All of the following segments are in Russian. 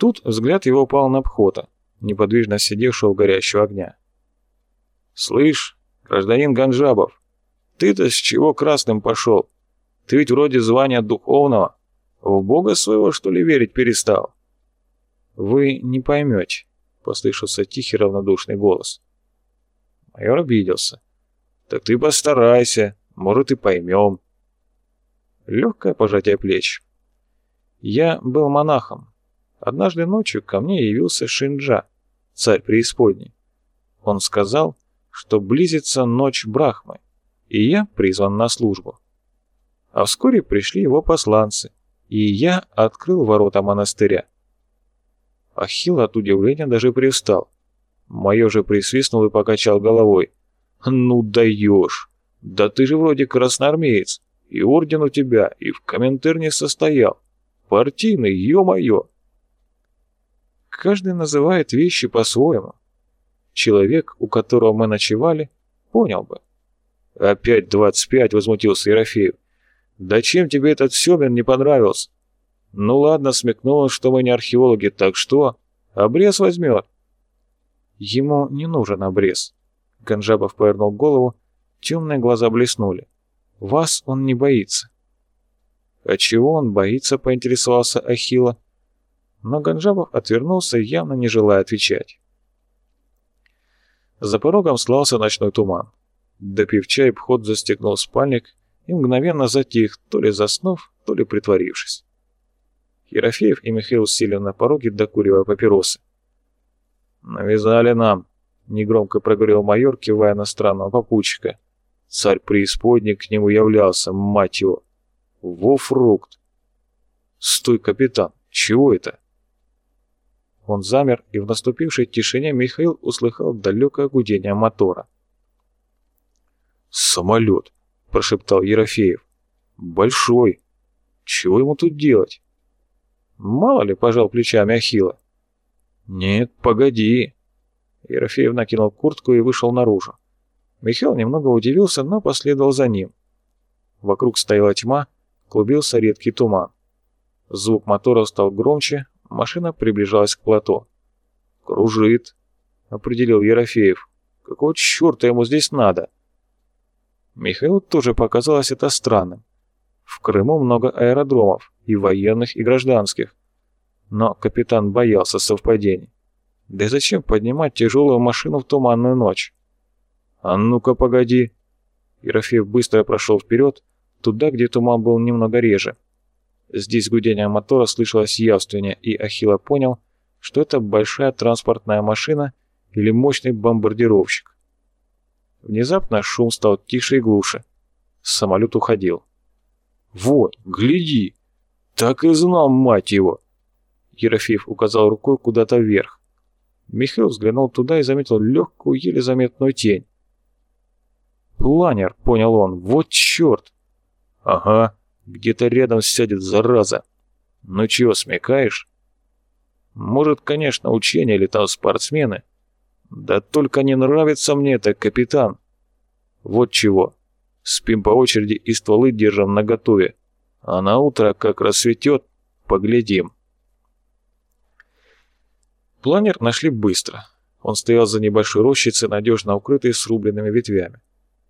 Тут взгляд его упал на Пхота, неподвижно сидевшего у горящего огня. «Слышь, гражданин Ганжабов, ты-то с чего красным пошел? Ты ведь вроде звания духовного. В Бога своего, что ли, верить перестал?» «Вы не поймете», — послышался тихий равнодушный голос. Майор обиделся. «Так ты постарайся, может и поймем». Легкое пожатие плеч. Я был монахом. Однажды ночью ко мне явился Шинджа, царь преисподней. Он сказал, что близится ночь Брахмы, и я призван на службу. А вскоре пришли его посланцы, и я открыл ворота монастыря. Ахилл от удивления даже привстал. Майор же присвистнул и покачал головой. «Ну даешь! Да ты же вроде красноармеец, и орден у тебя, и в Коминтерне состоял. Партийный, ё-моё!» Каждый называет вещи по-своему. Человек, у которого мы ночевали, понял бы. «Опять двадцать пять!» — возмутился Ерофеев. «Да чем тебе этот Семин не понравился?» «Ну ладно, смекнул что мы не археологи, так что? Обрез возьмет». «Ему не нужен обрез». Ганжабов повернул голову, темные глаза блеснули. «Вас он не боится». «А чего он боится?» — поинтересовался Ахилла. Но Ганжабов отвернулся, явно не желая отвечать. За порогом слался ночной туман. Допив чай, вход застегнул спальник и мгновенно затих, то ли заснув, то ли притворившись. Ерофеев и Михаил сели на пороге, докуривая папиросы. «Навязали нам», — негромко проговорил майор, кивая на странного попутчика. Царь преисподней к нему являлся, мать его. Во фрукт. «Стой, капитан, чего это?» Он замер, и в наступившей тишине Михаил услыхал далекое гудение мотора. «Самолет», — прошептал Ерофеев. «Большой. Чего ему тут делать?» «Мало ли», — пожал плечами Ахилла. «Нет, погоди». Ерофеев накинул куртку и вышел наружу. Михаил немного удивился, но последовал за ним. Вокруг стояла тьма, клубился редкий туман. Звук мотора стал громче, машина приближалась к плато. «Кружит», — определил Ерофеев. «Какого черта ему здесь надо?» Михаилу тоже показалось это странным. В Крыму много аэродромов, и военных, и гражданских. Но капитан боялся совпадений. Да зачем поднимать тяжелую машину в туманную ночь? «А ну-ка, погоди!» Ерофеев быстро прошел вперед, туда, где туман был немного реже. Здесь гудение мотора слышалось явственнее, и Ахилла понял, что это большая транспортная машина или мощный бомбардировщик. Внезапно шум стал тише и глуше. Самолет уходил. «Вот, гляди! Так и знал, мать его!» Ерофеев указал рукой куда-то вверх. Михаил взглянул туда и заметил легкую, еле заметную тень. «Планер», — понял он, — «вот черт!» «Ага, где-то рядом сядет зараза. Ну чего, смекаешь?» «Может, конечно, учения или там спортсмены. Да только не нравится мне это, капитан. Вот чего. Спим по очереди и стволы держим наготове. А на утро, как рассветет, поглядим». Планер нашли быстро. Он стоял за небольшой рощицей, надежно укрытой срубленными ветвями.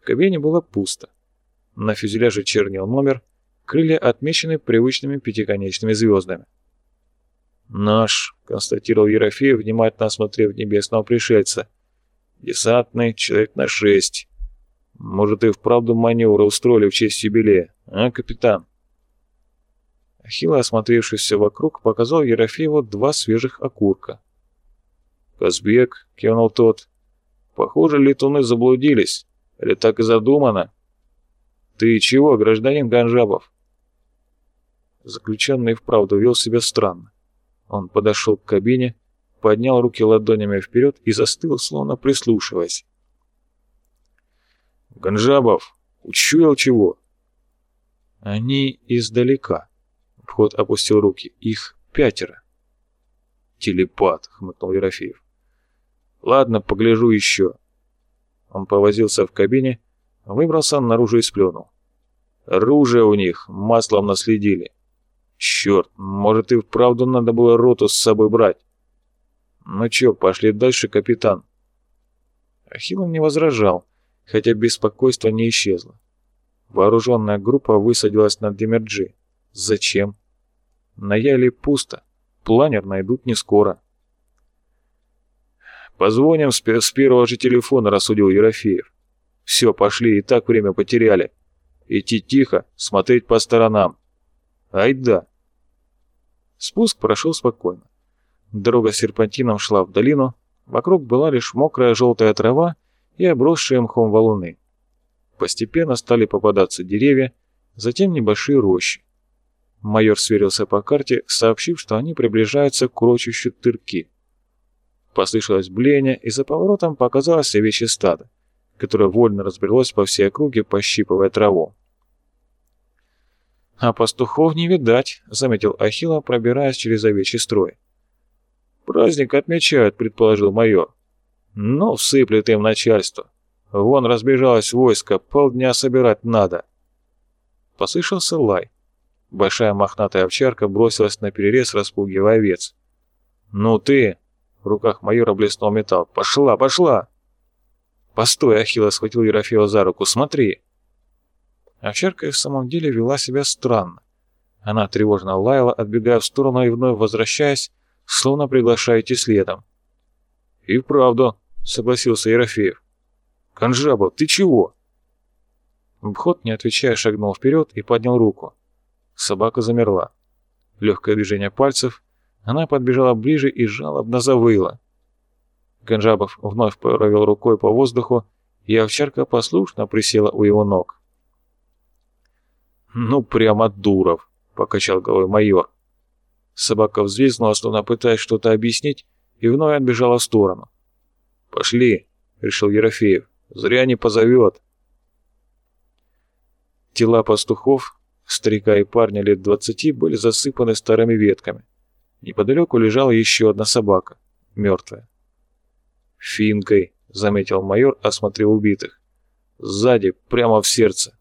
В кабине было пусто. На фюзеляже чернел номер, крылья отмечены привычными пятиконечными звездами. «Наш», — констатировал Ерофеев, внимательно осмотрев небесного пришельца. «Десантный, человек на шесть. Может, и вправду маневры устроили в честь юбилея, а, капитан?» Ахилла, осмотревшись вокруг, показал Ерофееву два свежих окурка. «Казбек», — кивнул тот, — «похоже, летуны заблудились. Или так и задумано? Ты чего, гражданин Ганжабов? Заключенный вправду вел себя странно. Он подошел к кабине, поднял руки ладонями вперед и застыл, словно прислушиваясь. «Ганжабов, учуял чего?» «Они издалека». Вход опустил руки. «Их пятеро». «Телепат», — хмыкнул Ерофеев. «Ладно, погляжу еще. Он повозился в кабине, выбрался наружу и сплюнул. Оружие у них маслом наследили. Черт, может и вправду надо было роту с собой брать. Ну чё, пошли дальше, капитан. Ахилл не возражал, хотя беспокойство не исчезло. Вооруженная группа высадилась на Демерджи. Зачем? На Яле пусто. Планер найдут не скоро. «Позвоним с, с первого же телефона», — рассудил Ерофеев. «Все, пошли, и так время потеряли. Идти тихо, смотреть по сторонам. Айда!» Спуск прошел спокойно. Дорога с серпантином шла в долину, вокруг была лишь мокрая желтая трава и обросшие мхом валуны. Постепенно стали попадаться деревья, затем небольшие рощи. Майор сверился по карте, сообщив, что они приближаются к урочищу Тырки. Послышалось блеяние, и за поворотом показалось овечье стадо, которое вольно разбрелось по всей округе, пощипывая траву. «А пастухов не видать», — заметил Ахилла, пробираясь через овечий строй. «Праздник отмечают», — предположил майор. «Ну, всыплет им начальство. Вон разбежалось войско, полдня собирать надо». Послышался лай. Большая мохнатая овчарка бросилась на перерез, распугивая овец. «Ну ты!» В руках майора блеснул металл. «Пошла, пошла!» «Постой!» — Ахилла схватил Ерофеева за руку. «Смотри!» Овчарка и в самом деле вела себя странно. Она тревожно лаяла, отбегая в сторону и вновь возвращаясь, словно приглашая идти следом. «И вправду», — согласился Ерофеев. «Конжаба, ты чего?» Бхот, не отвечая, шагнул вперед и поднял руку. Собака замерла. Легкое движение пальцев, она подбежала ближе и жалобно завыла. Ганжабов вновь провел рукой по воздуху, и овчарка послушно присела у его ног. «Ну, прямо Дуров!» — покачал головой майор. Собака взвизгнула, словно пытаясь что-то объяснить, и вновь отбежала в сторону. «Пошли!» — решил Ерофеев. «Зря не позовет!» Тела пастухов, старика и парня лет двадцати, были засыпаны старыми ветками. Неподалеку лежала еще одна собака, мертвая. «Финкой», — заметил майор, осмотрев убитых. «Сзади, прямо в сердце».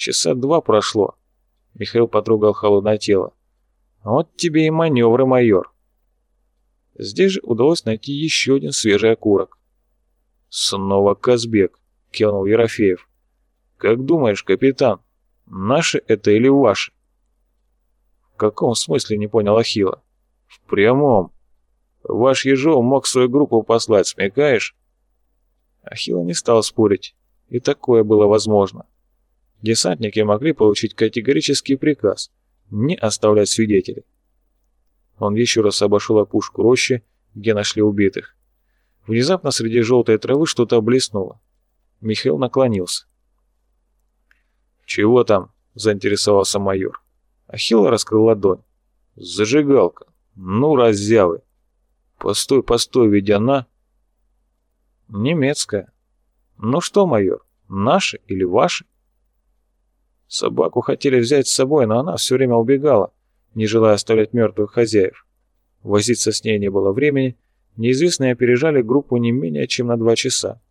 Часа два прошло. Михаил потрогал холодное тело. «Вот тебе и маневры, майор». Здесь же удалось найти еще один свежий окурок. «Снова Казбек», — кивнул Ерофеев. «Как думаешь, капитан, наши это или ваши?» каком смысле, не понял Ахилла? В прямом. Ваш Ежов мог свою группу послать, смекаешь? Ахилла не стал спорить. И такое было возможно. Десантники могли получить категорический приказ не оставлять свидетелей. Он еще раз обошел опушку рощи, где нашли убитых. Внезапно среди желтой травы что-то блеснуло. Михаил наклонился. «Чего там?» – заинтересовался майор. Ахилл раскрыл ладонь. «Зажигалка! Ну, раззявы!» «Постой, постой, ведь она...» «Немецкая. Ну что, майор, наши или ваши?» Собаку хотели взять с собой, но она все время убегала, не желая оставлять мертвых хозяев. Возиться с ней не было времени, неизвестные опережали группу не менее чем на два часа.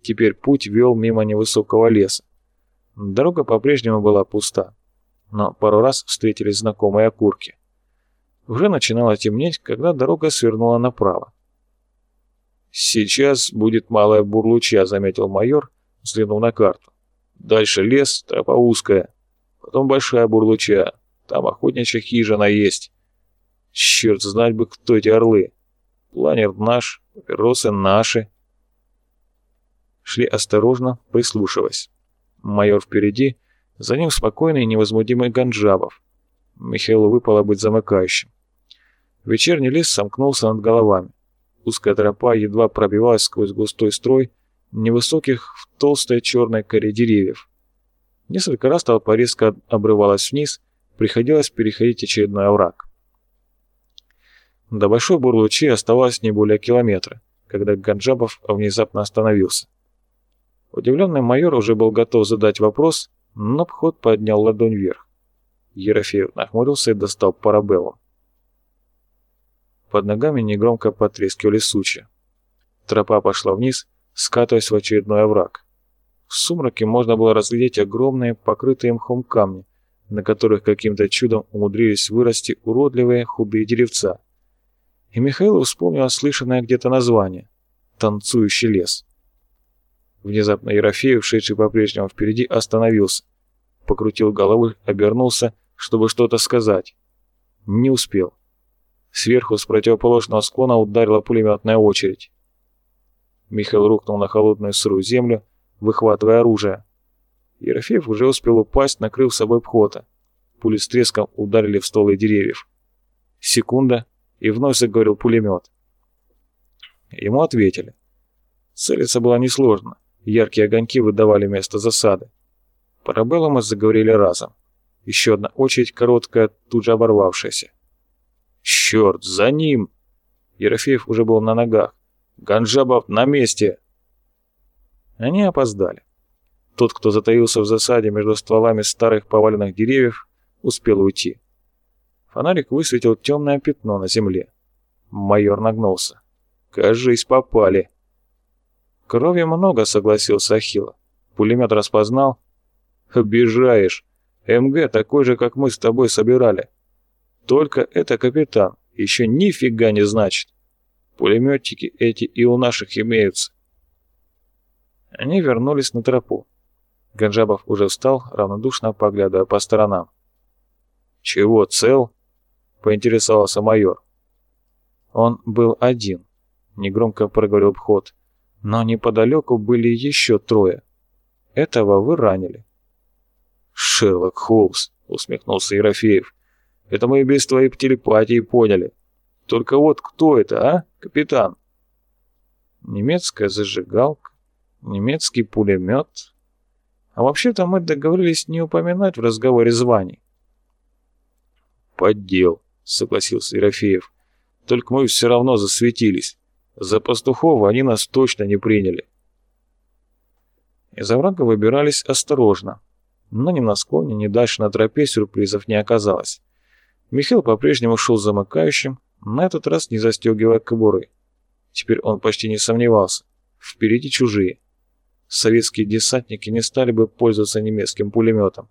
Теперь путь вел мимо невысокого леса. Дорога по-прежнему была пуста но пару раз встретились знакомые окурки. Уже начинало темнеть, когда дорога свернула направо. «Сейчас будет малая бурлуча», — заметил майор, взглянув на карту. «Дальше лес, тропа узкая. Потом большая бурлуча. Там охотничья хижина есть. Черт, знать бы, кто эти орлы. Планер наш, папиросы наши». Шли осторожно, прислушиваясь. Майор впереди — за ним спокойный и невозмутимый Ганджабов. Михаилу выпало быть замыкающим. Вечерний лес сомкнулся над головами. Узкая тропа едва пробивалась сквозь густой строй невысоких в толстой черной коре деревьев. Несколько раз толпа резко обрывалась вниз, приходилось переходить очередной овраг. До Большой Бурлучи оставалось не более километра, когда Ганджабов внезапно остановился. Удивленный майор уже был готов задать вопрос, но Пхот поднял ладонь вверх. Ерофеев нахмурился и достал парабеллум. Под ногами негромко потрескивали сучья. Тропа пошла вниз, скатываясь в очередной овраг. В сумраке можно было разглядеть огромные, покрытые мхом камни, на которых каким-то чудом умудрились вырасти уродливые худые деревца. И Михаил вспомнил слышанное где-то название «Танцующий лес». Внезапно Ерофеев, шедший по-прежнему впереди, остановился. Покрутил головой, обернулся, чтобы что-то сказать. Не успел. Сверху с противоположного склона ударила пулеметная очередь. Михаил рухнул на холодную сырую землю, выхватывая оружие. Ерофеев уже успел упасть, накрыв собой пхота. Пули с треском ударили в стволы деревьев. Секунда, и вновь заговорил пулемет. Ему ответили. Целиться было несложно. Яркие огоньки выдавали место засады. Парабеллумы заговорили разом. Еще одна очередь, короткая, тут же оборвавшаяся. «Черт, за ним!» Ерофеев уже был на ногах. «Ганжабов на месте!» Они опоздали. Тот, кто затаился в засаде между стволами старых поваленных деревьев, успел уйти. Фонарик высветил темное пятно на земле. Майор нагнулся. «Кажись, попали!» «Крови много», — согласился Ахилла. «Пулемет распознал?» «Обижаешь. МГ такой же, как мы с тобой собирали. Только это капитан. Еще нифига не значит. Пулеметчики эти и у наших имеются». Они вернулись на тропу. Ганжабов уже встал, равнодушно поглядывая по сторонам. «Чего, цел?» — поинтересовался майор. Он был один, негромко проговорил вход но неподалеку были еще трое. Этого вы ранили. «Шерлок Холмс», — усмехнулся Ерофеев, — «это мы без твоей телепатии поняли. Только вот кто это, а, капитан?» Немецкая зажигалка, немецкий пулемет. А вообще-то мы договорились не упоминать в разговоре званий. «Поддел», — согласился Ерофеев. «Только мы все равно засветились. За пастухова они нас точно не приняли. Из оврага выбирались осторожно, но ни на склоне, ни дальше на тропе сюрпризов не оказалось. Михаил по-прежнему шел замыкающим, на этот раз не застегивая кобуры. Теперь он почти не сомневался. Впереди чужие. Советские десантники не стали бы пользоваться немецким пулеметом.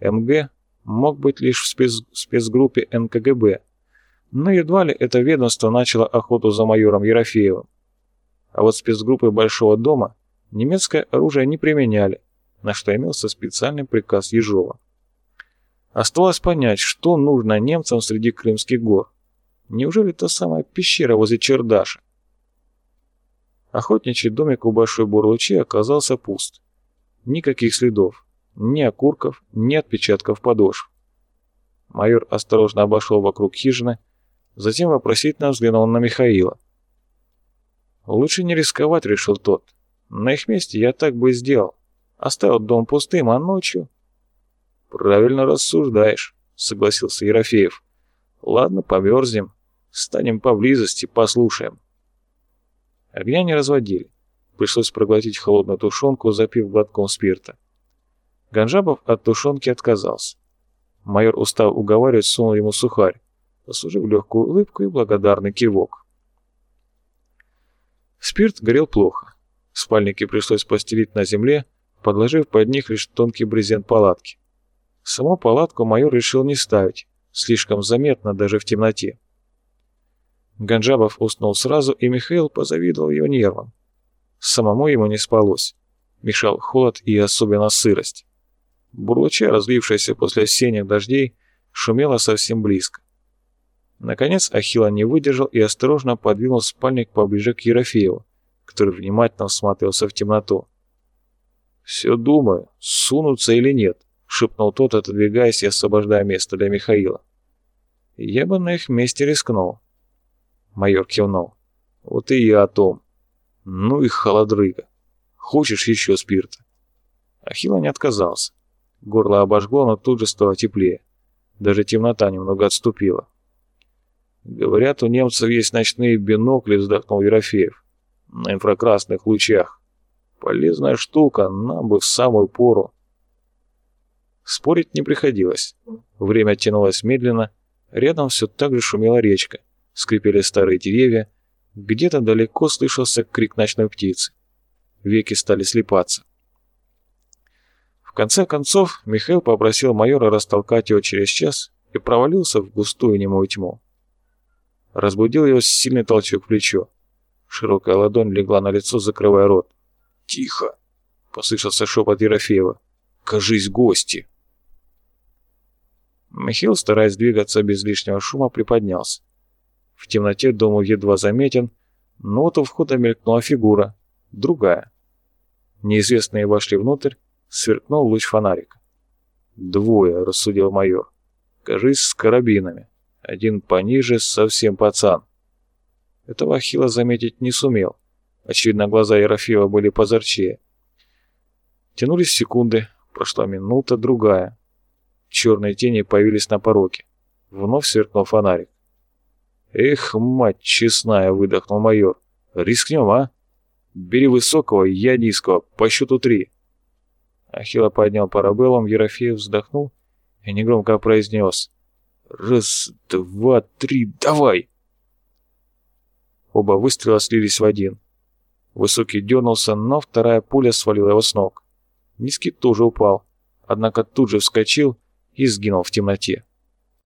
МГ мог быть лишь в спец... спецгруппе НКГБ, но едва ли это ведомство начало охоту за майором Ерофеевым. А вот спецгруппы Большого дома немецкое оружие не применяли, на что имелся специальный приказ Ежова. Осталось понять, что нужно немцам среди Крымских гор. Неужели та самая пещера возле Чердаша? Охотничий домик у Большой Бурлучи оказался пуст. Никаких следов, ни окурков, ни отпечатков подошв. Майор осторожно обошел вокруг хижины, Затем вопросительно взглянул на Михаила. «Лучше не рисковать», — решил тот. «На их месте я так бы и сделал. Оставил дом пустым, а ночью...» «Правильно рассуждаешь», — согласился Ерофеев. «Ладно, померзнем. Станем поблизости, послушаем». Огня не разводили. Пришлось проглотить холодную тушенку, запив глотком спирта. Ганжабов от тушенки отказался. Майор, устав уговаривать, сунул ему сухарь заслужив легкую улыбку и благодарный кивок. Спирт горел плохо. Спальники пришлось постелить на земле, подложив под них лишь тонкий брезент палатки. Саму палатку майор решил не ставить, слишком заметно даже в темноте. Ганджабов уснул сразу, и Михаил позавидовал его нервам. Самому ему не спалось. Мешал холод и особенно сырость. Бурлуча, разлившаяся после осенних дождей, шумела совсем близко. Наконец Ахилла не выдержал и осторожно подвинул спальник поближе к Ерофееву, который внимательно всматривался в темноту. «Все думаю, сунутся или нет», — шепнул тот, отодвигаясь и освобождая место для Михаила. «Я бы на их месте рискнул». Майор кивнул. «Вот и я о том. Ну и холодрыга. Хочешь еще спирта?» Ахилла не отказался. Горло обожгло, но тут же стало теплее. Даже темнота немного отступила. «Говорят, у немцев есть ночные бинокли», — вздохнул Ерофеев. «На инфракрасных лучах. Полезная штука, нам бы в самую пору». Спорить не приходилось. Время тянулось медленно, рядом все так же шумела речка, скрипели старые деревья, где-то далеко слышался крик ночной птицы. Веки стали слепаться. В конце концов, Михаил попросил майора растолкать его через час и провалился в густую немую тьму. Разбудил его сильный толчок в плечо. Широкая ладонь легла на лицо, закрывая рот. «Тихо!» — послышался шепот Ерофеева. «Кажись, гости!» Михаил, стараясь двигаться без лишнего шума, приподнялся. В темноте дом едва заметен, но вот у входа мелькнула фигура, другая. Неизвестные вошли внутрь, сверкнул луч фонарика. «Двое», — рассудил майор. «Кажись, с карабинами. Один пониже, совсем пацан». Этого Ахилла заметить не сумел. Очевидно, глаза Ерофеева были позорчее. Тянулись секунды, прошла минута, другая. Черные тени появились на пороге. Вновь сверкнул фонарик. «Эх, мать честная!» — выдохнул майор. «Рискнем, а? Бери высокого, я низкого, по счету три». Ахилла поднял парабеллум, Ерофеев вздохнул и негромко произнес. «Раз, два, три, давай!» Оба выстрела слились в один. Высокий дернулся, но вторая пуля свалила его с ног. Низкий тоже упал, однако тут же вскочил и сгинул в темноте.